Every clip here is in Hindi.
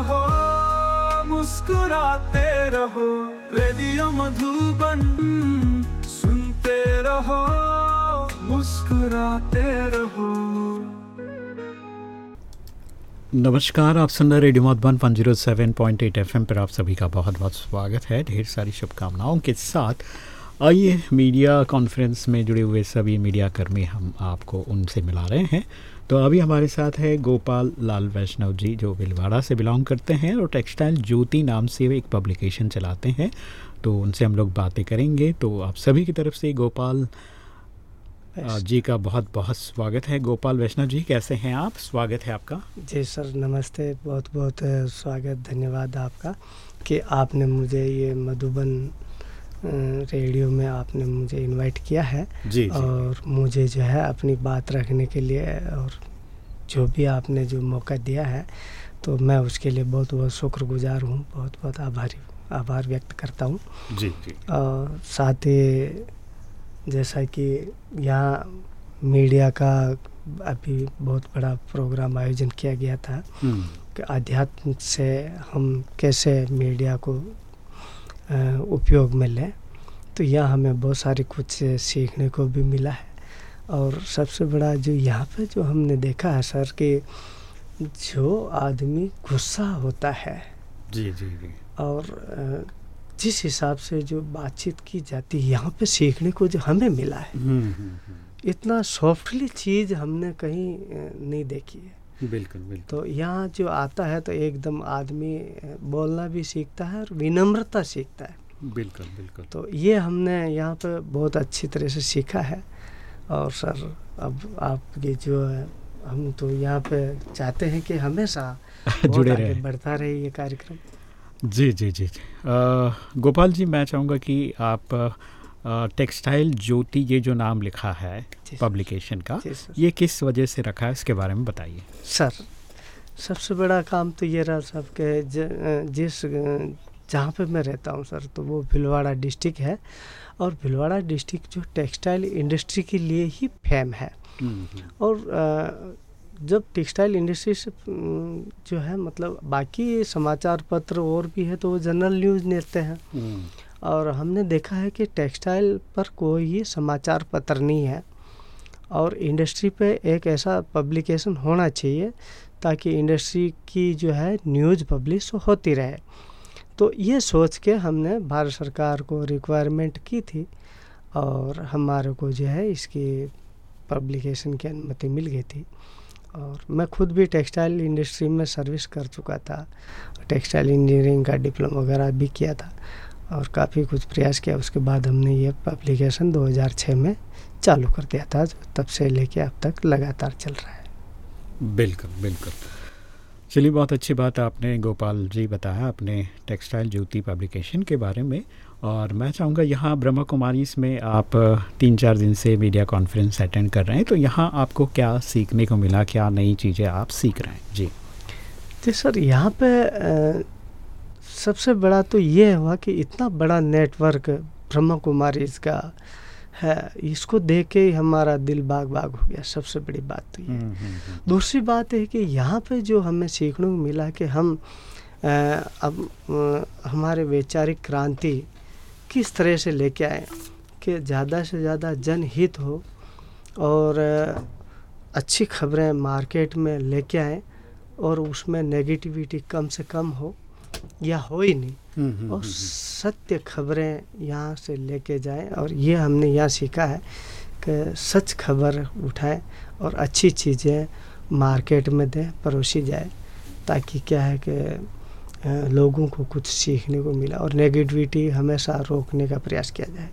रहो, मुस्कुराते रहो, रेडियो मधुबन सुनते रहो, मुस्कुराते रहो। नमस्कार, आप सुन रहे radio Madhuban one zero seven point eight F पर आप सभी का बहुत बहुत स्वागत है। ढेर सारी शुभकामनाओं के साथ आइए, मीडिया कॉन्फ्रेंस में जुड़े हुए सभी मीडिया कर्मी हम आपको उनसे मिला रहे हैं। तो अभी हमारे साथ है गोपाल लाल वैष्णव जी, जो भिलवाड़ा से बिलोंग करते हैं और टेक्सटाइल ज्योति नाम से एक पब्लिकेशन चलाते हैं। तो उनसे हम लोग बातें करेंगे। तो आप सभी की तरफ़ से गोपाल जी का बहुत बहुत स्वागत है। गोपाल वैष्णव जी, कैसे हैं आप? स्वागत है आपका। जी सर, नमस्ते। बहुत बहुत स्वागत, धन्यवाद आपका कि आपने मुझे ये मधुबन रेडियो में आपने मुझे इनवाइट किया है जी, जी। और मुझे जो है अपनी बात रखने के लिए और जो भी आपने जो मौका दिया है तो मैं उसके लिए बहुत बहुत शुक्रगुजार हूँ। बहुत बहुत आभारी आभार व्यक्त करता हूँ। जी जी। और साथ ही जैसा कि यहाँ मीडिया का अभी बहुत बड़ा प्रोग्राम आयोजन किया गया था कि अध्यात्म से हम कैसे मीडिया को उपयोग में लें। तो यहाँ हमें बहुत सारी कुछ सीखने को भी मिला है। और सबसे बड़ा जो यहाँ पे जो हमने देखा है सर कि जो आदमी गुस्सा होता है जी जी जी। और जिस हिसाब से जो बातचीत की जाती है यहाँ पे सीखने को जो हमें मिला है। इतना सॉफ्टली चीज़ हमने कहीं नहीं देखी है। बिल्कुल बिल्कुल। तो यहाँ जो आता है तो एकदम आदमी बोलना भी सीखता है और विनम्रता सीखता है। बिल्कुल बिल्कुल। तो ये हमने यहाँ पे बहुत अच्छी तरह से सीखा है। और सर अब आपकी जो है हम तो यहाँ पे चाहते हैं कि हमेशा जुड़े रहे। बढ़ता रहे ये कार्यक्रम। जी जी जी। जी आ, गोपाल जी मैं चाहूँगा कि आप टेक्सटाइल ज्योति ये जो नाम लिखा है पब्लिकेशन का ये किस वजह से रखा है इसके बारे में बताइए। सर सबसे बड़ा काम तो ये रहा सब के जिस जहाँ पे मैं रहता हूँ सर तो वो भिलवाड़ा डिस्ट्रिक्ट है और भिलवाड़ा डिस्ट्रिक्ट जो टेक्सटाइल इंडस्ट्री के लिए ही फेम है। और जब टेक्सटाइल इंडस्ट्री से जो है मतलब बाकी समाचार पत्र और भी है तो वो जनरल न्यूज़ लेते हैं। और हमने देखा है कि टेक्सटाइल पर कोई समाचार पत्र नहीं है और इंडस्ट्री पे एक ऐसा पब्लिकेशन होना चाहिए ताकि इंडस्ट्री की जो है न्यूज़ पब्लिश होती रहे। तो ये सोच के हमने भारत सरकार को रिक्वायरमेंट की थी और हमारे को जो है इसकी पब्लिकेशन की अनुमति मिल गई थी। और मैं खुद भी टेक्सटाइल इंडस्ट्री में सर्विस कर चुका था। टेक्सटाइल इंजीनियरिंग का डिप्लोमा वगैरह भी किया था। और काफ़ी कुछ प्रयास किया। उसके बाद हमने ये पब्लिकेशन 2006 में चालू कर दिया था जो तब से लेके अब तक लगातार चल रहा है। बिल्कुल बिल्कुल। चलिए बहुत अच्छी बात आपने गोपाल जी बताया अपने टेक्सटाइल ज्योति पब्लिकेशन के बारे में। और मैं चाहूँगा यहाँ ब्रह्मा कुमारी में आप तीन चार दिन से मीडिया कॉन्फ्रेंस अटेंड कर रहे हैं तो यहाँ आपको क्या सीखने को मिला क्या नई चीज़ें आप सीख रहे हैं? जी। जी सर यहाँ पे सबसे बड़ा तो ये हुआ कि इतना बड़ा नेटवर्क ब्रह्मा कुमारी इसका है इसको देख के ही हमारा दिल बाग बाग हो गया सबसे बड़ी बात तो ये। दूसरी बात है कि यहाँ पे जो हमें सीखने को मिला कि हम आ, अब आ, हमारे वैचारिक क्रांति किस तरह से लेके आए कि ज़्यादा से ज़्यादा जनहित हो और अच्छी खबरें मार्केट में लेके आए और उसमें नेगेटिविटी कम से कम हो। या हो ही नहीं। और सत्य खबरें यहाँ से लेके जाएँ और ये हमने यहाँ सीखा है कि सच खबर उठाएँ और अच्छी चीज़ें मार्केट में दें परोसी जाए ताकि क्या है कि लोगों को कुछ सीखने को मिला और नेगेटिविटी हमेशा रोकने का प्रयास किया जाए।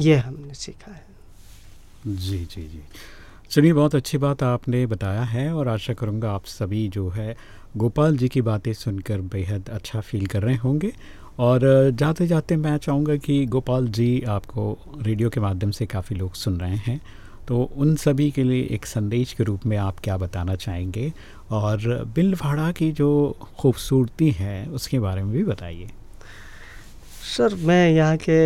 ये हमने सीखा है। जी जी जी। चलिए, बहुत अच्छी बात आपने बताया है और आशा करूँगा आप सभी जो है गोपाल जी की बातें सुनकर बेहद अच्छा फील कर रहे होंगे। और जाते जाते मैं चाहूँगा कि गोपाल जी आपको रेडियो के माध्यम से काफ़ी लोग सुन रहे हैं। तो उन सभी के लिए एक संदेश के रूप में आप क्या बताना चाहेंगे? और बिलवाड़ा की जो खूबसूरती है, उसके बारे में भी बताइए। सर मैं यहाँ के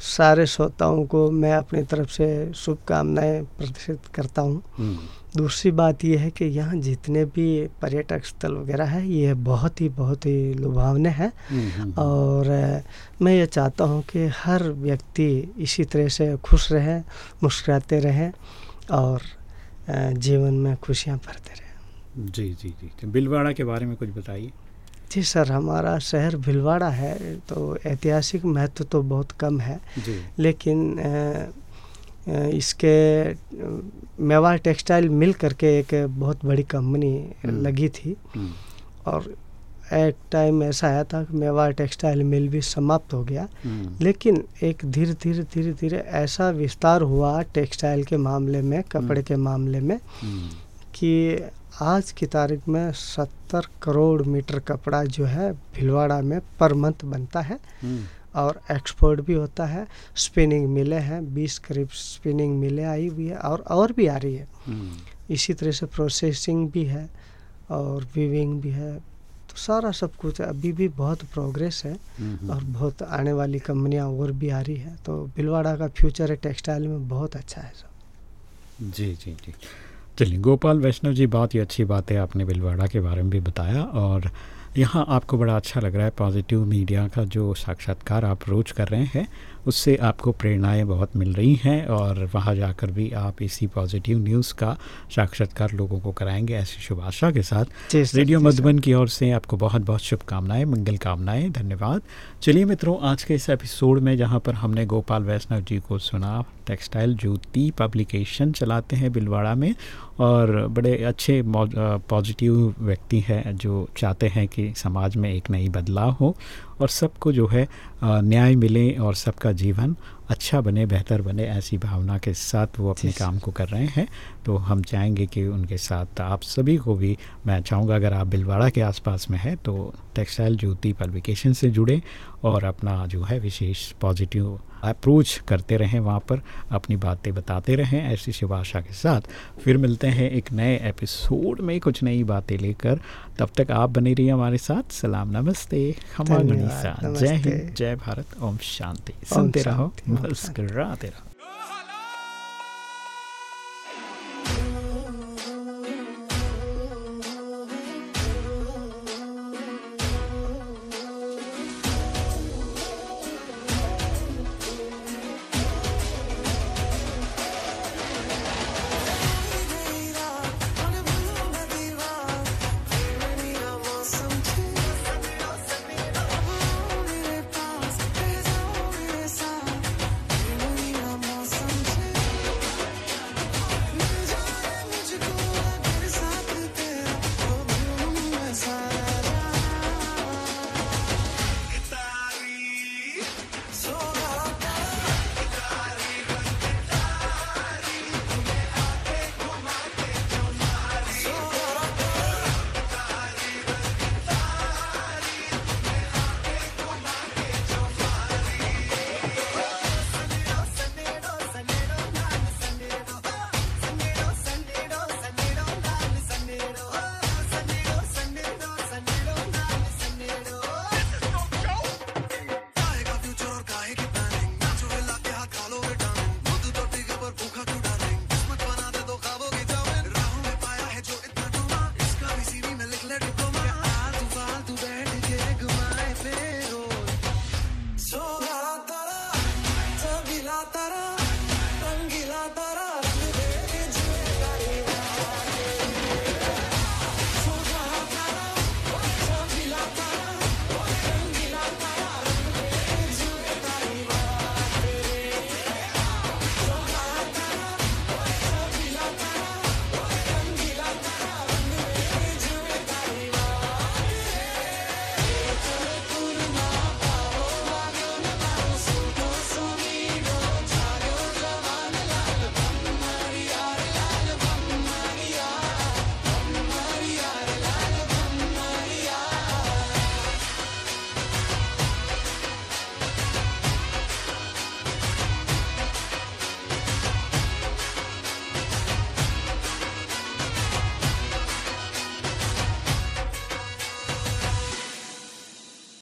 सारे श्रोताओं को मैं अपनी तरफ़ से शुभकामनाएँ प्रदर्शित करता हूँ। हम्म। दूसरी बात यह है कि यहाँ जितने भी पर्यटक स्थल वगैरह है ये बहुत ही बहुत ही लुभावने हैं। हम्म, हम्म, और मैं ये चाहता हूँ कि हर व्यक्ति इसी तरह से खुश रहे मुस्कुराते रहें और जीवन में खुशियाँ भरते रहें। जी जी जी। बिलवाड़ा के बारे में कुछ बताइए। जी सर हमारा शहर भिलवाड़ा है तो ऐतिहासिक महत्व तो बहुत कम है लेकिन इसके मेवाड़ टेक्सटाइल मिल करके एक बहुत बड़ी कंपनी हम्म। लगी थी हम्म। और एक टाइम ऐसा आया था कि मेवाड़ टेक्सटाइल मिल भी समाप्त हो गया हम्म। लेकिन एक धीरे धीरे धीरे धीरे ऐसा विस्तार हुआ टेक्सटाइल के मामले में कपड़े के मामले में कि आज की तारीख में सत्तर करोड़ मीटर कपड़ा जो है भिलवाड़ा में पर मंथ बनता है। हम्म। और एक्सपोर्ट भी होता है। स्पिनिंग मिले हैं बीस करीब स्पिनिंग मिले आई हुई है और और भी आ रही है। हम्म। इसी तरह से प्रोसेसिंग भी है और वीविंग भी है। तो सारा सब कुछ अभी भी बहुत प्रोग्रेस है हम्म, और बहुत आने वाली कंपनियाँ और भी आ रही है। तो भिलवाड़ा का फ्यूचर है टेक्सटाइल में बहुत अच्छा है सब। जी जी जी। चलिए, गोपाल वैष्णव जी, बहुत ही अच्छी बात है आपने बिलवाड़ा के बारे में भी बताया और यहाँ आपको बड़ा अच्छा लग रहा है पॉजिटिव मीडिया का जो साक्षात्कार आप रोज कर रहे हैं उससे आपको प्रेरणाएँ बहुत मिल रही हैं और वहाँ जाकर भी आप इसी पॉजिटिव न्यूज़ का साक्षात्कार लोगों को कराएँगे। ऐसी शुभ आशा के साथ रेडियो मधुबन की ओर से आपको बहुत बहुत शुभकामनाएँ मंगल कामनाएँ धन्यवाद। चलिए मित्रों आज के इस एपिसोड में जहाँ पर हमने गोपाल वैष्णव जी को सुना टेक्सटाइल ज्योति पब्लिकेशन चलाते हैं बिलवाड़ा में और बड़े अच्छे पॉजिटिव व्यक्ति हैं जो चाहते हैं कि समाज में एक नई बदलाव हो और सबको जो है न्याय मिले और सबका जीवन अच्छा बने बेहतर बने ऐसी भावना के साथ वो अपने काम को कर रहे हैं। तो हम चाहेंगे कि उनके साथ आप सभी को भी मैं चाहूँगा अगर आप बिलवाड़ा के आसपास में है तो टेक्सटाइल ज्योति पब्लिकेशन से जुड़े और अपना जो है विशेष पॉजिटिव अप्रोच करते रहें वहाँ पर अपनी बातें बताते रहें ऐसी शिव आशा के साथ। फिर मिलते हैं एक नए एपिसोड में कुछ नई बातें लेकर। तब तक आप बने रहिए हमारे साथ। सलाम नमस्ते। हमारा जय हिंद जय भारत। ओम शांति। सुनते रहो मुस्कराते रहो।